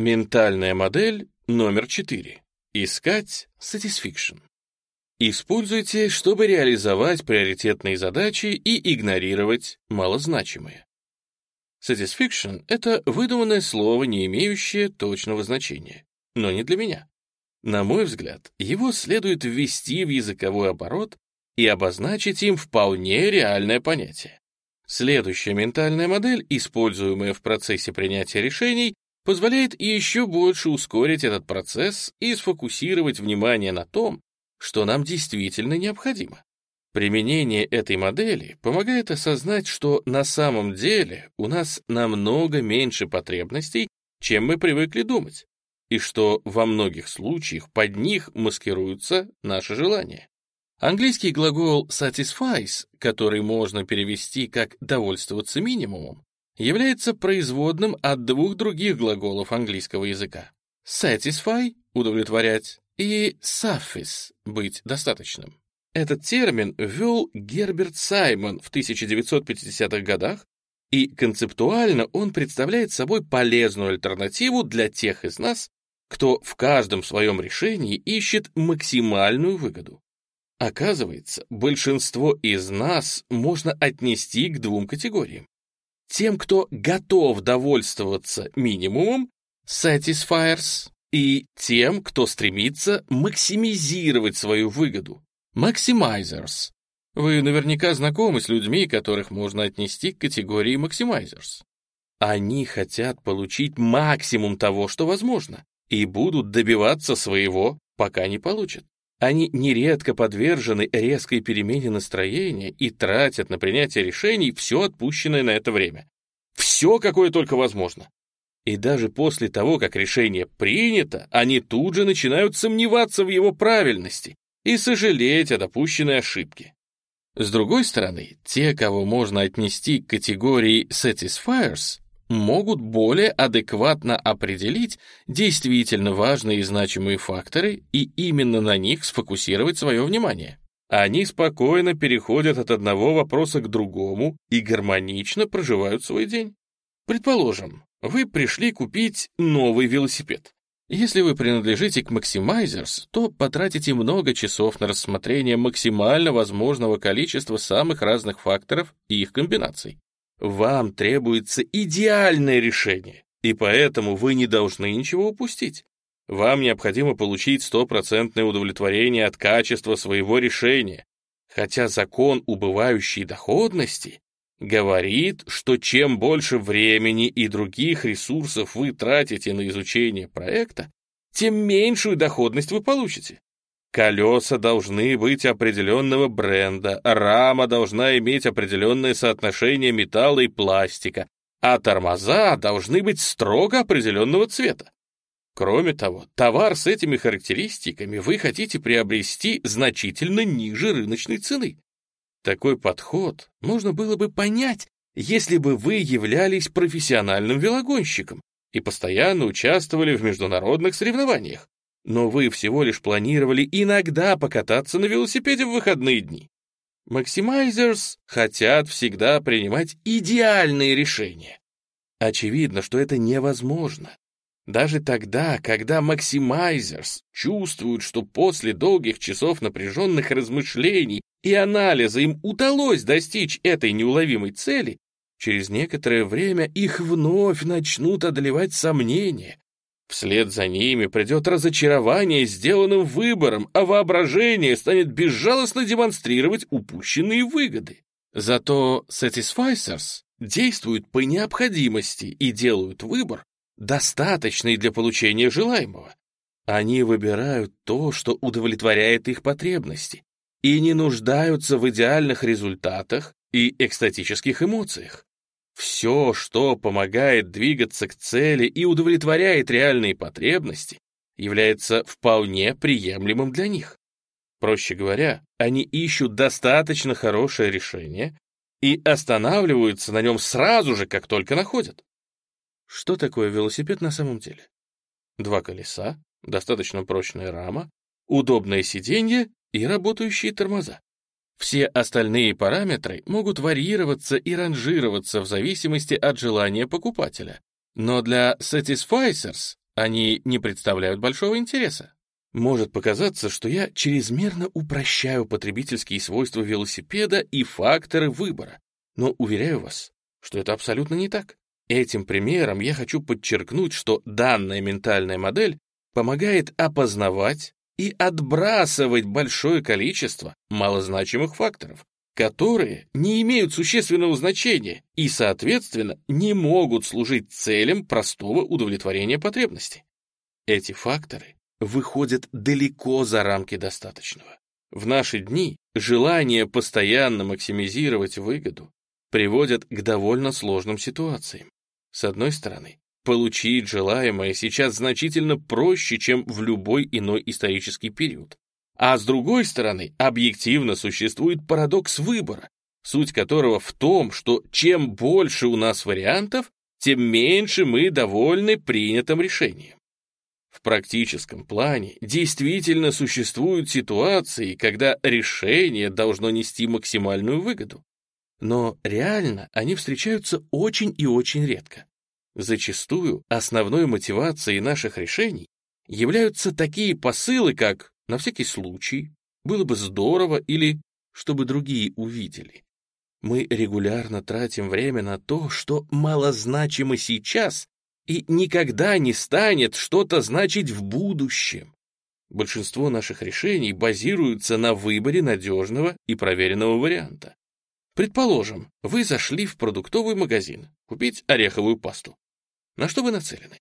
Ментальная модель номер 4. Искать satisfaction. Используйте, чтобы реализовать приоритетные задачи и игнорировать малозначимые. Satisfaction — это выдуманное слово, не имеющее точного значения. Но не для меня. На мой взгляд, его следует ввести в языковой оборот и обозначить им вполне реальное понятие. Следующая ментальная модель, используемая в процессе принятия решений, позволяет еще больше ускорить этот процесс и сфокусировать внимание на том, что нам действительно необходимо. Применение этой модели помогает осознать, что на самом деле у нас намного меньше потребностей, чем мы привыкли думать, и что во многих случаях под них маскируются наши желания. Английский глагол satisfies, который можно перевести как «довольствоваться минимумом», является производным от двух других глаголов английского языка. Satisfy — удовлетворять, и suffice — быть достаточным. Этот термин ввел Герберт Саймон в 1950-х годах, и концептуально он представляет собой полезную альтернативу для тех из нас, кто в каждом своем решении ищет максимальную выгоду. Оказывается, большинство из нас можно отнести к двум категориям. Тем, кто готов довольствоваться минимумом, satisfiers, и тем, кто стремится максимизировать свою выгоду, maximizers. Вы наверняка знакомы с людьми, которых можно отнести к категории maximizers. Они хотят получить максимум того, что возможно, и будут добиваться своего, пока не получат. Они нередко подвержены резкой перемене настроения и тратят на принятие решений все отпущенное на это время. Все, какое только возможно. И даже после того, как решение принято, они тут же начинают сомневаться в его правильности и сожалеть о допущенной ошибке. С другой стороны, те, кого можно отнести к категории satisfiers, могут более адекватно определить действительно важные и значимые факторы и именно на них сфокусировать свое внимание. Они спокойно переходят от одного вопроса к другому и гармонично проживают свой день. Предположим, вы пришли купить новый велосипед. Если вы принадлежите к Maximizers, то потратите много часов на рассмотрение максимально возможного количества самых разных факторов и их комбинаций. Вам требуется идеальное решение, и поэтому вы не должны ничего упустить. Вам необходимо получить стопроцентное удовлетворение от качества своего решения, хотя закон убывающей доходности говорит, что чем больше времени и других ресурсов вы тратите на изучение проекта, тем меньшую доходность вы получите. Колеса должны быть определенного бренда, рама должна иметь определенное соотношение металла и пластика, а тормоза должны быть строго определенного цвета. Кроме того, товар с этими характеристиками вы хотите приобрести значительно ниже рыночной цены. Такой подход можно было бы понять, если бы вы являлись профессиональным велогонщиком и постоянно участвовали в международных соревнованиях но вы всего лишь планировали иногда покататься на велосипеде в выходные дни. Maximizers хотят всегда принимать идеальные решения. Очевидно, что это невозможно. Даже тогда, когда maximizers чувствуют, что после долгих часов напряженных размышлений и анализа им удалось достичь этой неуловимой цели, через некоторое время их вновь начнут одолевать сомнения, Вслед за ними придет разочарование сделанным выбором, а воображение станет безжалостно демонстрировать упущенные выгоды. Зато satisficers действуют по необходимости и делают выбор, достаточный для получения желаемого. Они выбирают то, что удовлетворяет их потребности, и не нуждаются в идеальных результатах и экстатических эмоциях. Все, что помогает двигаться к цели и удовлетворяет реальные потребности, является вполне приемлемым для них. Проще говоря, они ищут достаточно хорошее решение и останавливаются на нем сразу же, как только находят. Что такое велосипед на самом деле? Два колеса, достаточно прочная рама, удобное сиденье и работающие тормоза. Все остальные параметры могут варьироваться и ранжироваться в зависимости от желания покупателя. Но для Satisficers Они не представляют большого интереса. Может показаться, что я чрезмерно упрощаю потребительские свойства велосипеда и факторы выбора, но уверяю вас, что это абсолютно не так. Этим примером я хочу подчеркнуть, что данная ментальная модель помогает опознавать и отбрасывать большое количество малозначимых факторов, которые не имеют существенного значения и, соответственно, не могут служить целям простого удовлетворения потребностей. Эти факторы выходят далеко за рамки достаточного. В наши дни желание постоянно максимизировать выгоду приводит к довольно сложным ситуациям. С одной стороны, получить желаемое сейчас значительно проще, чем в любой иной исторический период. А с другой стороны, объективно существует парадокс выбора, суть которого в том, что чем больше у нас вариантов, тем меньше мы довольны принятым решением. В практическом плане действительно существуют ситуации, когда решение должно нести максимальную выгоду. Но реально они встречаются очень и очень редко. Зачастую основной мотивацией наших решений являются такие посылы, как на всякий случай, было бы здорово или чтобы другие увидели. Мы регулярно тратим время на то, что малозначимо сейчас и никогда не станет что-то значить в будущем. Большинство наших решений базируются на выборе надежного и проверенного варианта. Предположим, вы зашли в продуктовый магазин купить ореховую пасту. На что вы нацелены?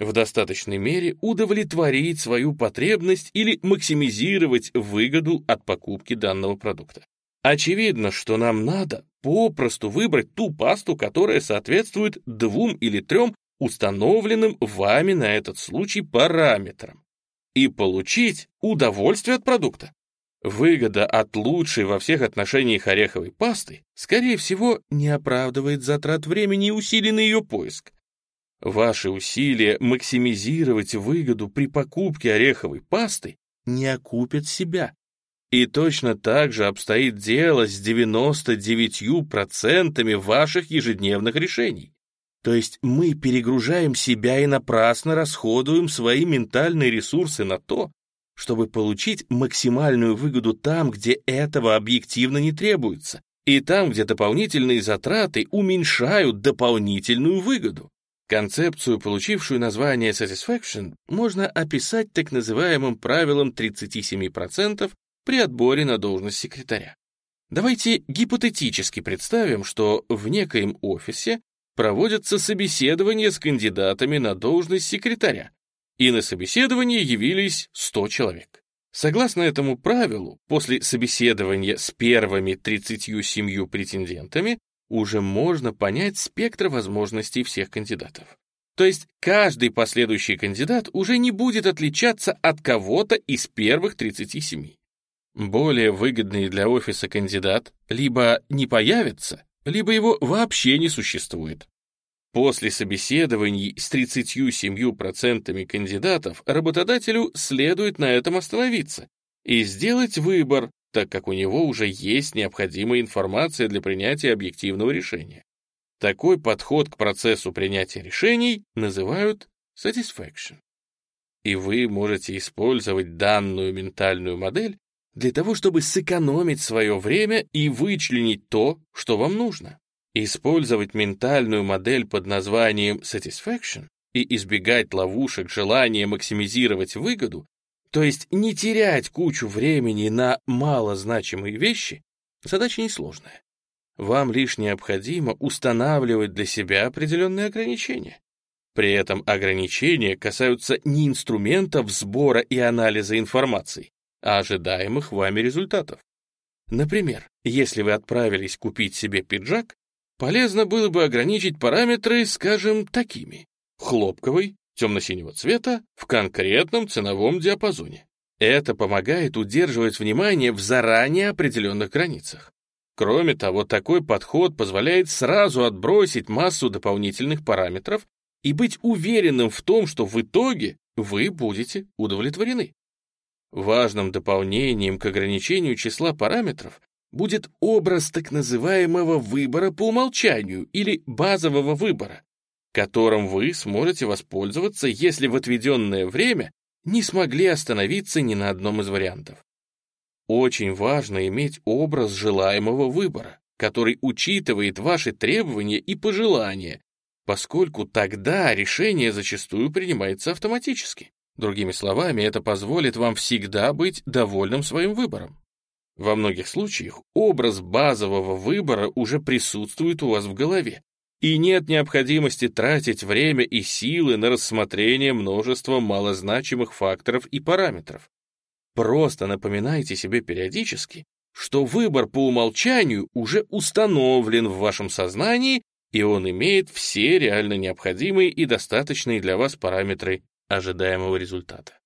в достаточной мере удовлетворить свою потребность или максимизировать выгоду от покупки данного продукта. Очевидно, что нам надо попросту выбрать ту пасту, которая соответствует двум или трем установленным вами на этот случай параметрам, и получить удовольствие от продукта. Выгода от лучшей во всех отношениях ореховой пасты, скорее всего, не оправдывает затрат времени и усилий на ее поиск. Ваши усилия максимизировать выгоду при покупке ореховой пасты не окупят себя. И точно так же обстоит дело с 99% ваших ежедневных решений. То есть мы перегружаем себя и напрасно расходуем свои ментальные ресурсы на то, чтобы получить максимальную выгоду там, где этого объективно не требуется, и там, где дополнительные затраты уменьшают дополнительную выгоду. Концепцию, получившую название Satisfaction, можно описать так называемым правилом 37% при отборе на должность секретаря. Давайте гипотетически представим, что в некоем офисе проводятся собеседования с кандидатами на должность секретаря, и на собеседование явились 100 человек. Согласно этому правилу, после собеседования с первыми 37 претендентами уже можно понять спектр возможностей всех кандидатов. То есть каждый последующий кандидат уже не будет отличаться от кого-то из первых 37. Более выгодный для офиса кандидат либо не появится, либо его вообще не существует. После собеседований с 37% кандидатов работодателю следует на этом остановиться и сделать выбор, так как у него уже есть необходимая информация для принятия объективного решения. Такой подход к процессу принятия решений называют satisfaction. И вы можете использовать данную ментальную модель для того, чтобы сэкономить свое время и вычленить то, что вам нужно. Использовать ментальную модель под названием satisfaction и избегать ловушек желания максимизировать выгоду то есть не терять кучу времени на малозначимые вещи, задача несложная. Вам лишь необходимо устанавливать для себя определенные ограничения. При этом ограничения касаются не инструментов сбора и анализа информации, а ожидаемых вами результатов. Например, если вы отправились купить себе пиджак, полезно было бы ограничить параметры, скажем, такими. Хлопковый, темно-синего цвета в конкретном ценовом диапазоне. Это помогает удерживать внимание в заранее определенных границах. Кроме того, такой подход позволяет сразу отбросить массу дополнительных параметров и быть уверенным в том, что в итоге вы будете удовлетворены. Важным дополнением к ограничению числа параметров будет образ так называемого выбора по умолчанию или базового выбора, которым вы сможете воспользоваться, если в отведенное время не смогли остановиться ни на одном из вариантов. Очень важно иметь образ желаемого выбора, который учитывает ваши требования и пожелания, поскольку тогда решение зачастую принимается автоматически. Другими словами, это позволит вам всегда быть довольным своим выбором. Во многих случаях образ базового выбора уже присутствует у вас в голове, и нет необходимости тратить время и силы на рассмотрение множества малозначимых факторов и параметров. Просто напоминайте себе периодически, что выбор по умолчанию уже установлен в вашем сознании, и он имеет все реально необходимые и достаточные для вас параметры ожидаемого результата.